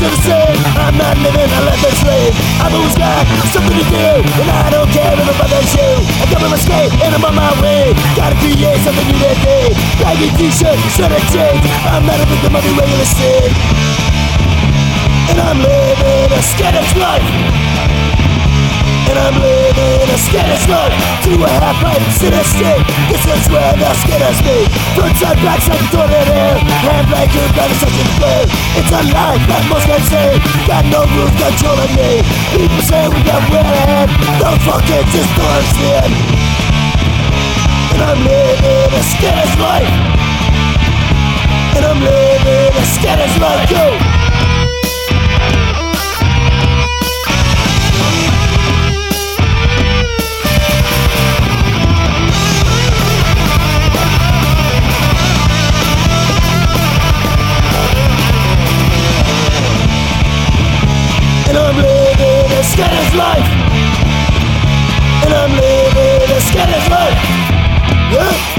never I'm not living, I let them sleep. I've always got something to do And I don't care if I'm that you I got my skate and I'm on my way. Gotta create something new that day. Baggy t-shirt, shirt and jeans I'm not a victim of the regular sin. And I'm living a scattered life a skittish life To a half pipe, sit a stick This is where the skitters meet side, back side, thrown in air Hand like your brother, such a flare It's a life that most can say Got no rules controlling me. People say we got well ahead. No fucking just don't And I'm living a skittish life. And I'm living a skittish life, life. And I'm living a scatter's life. Yeah.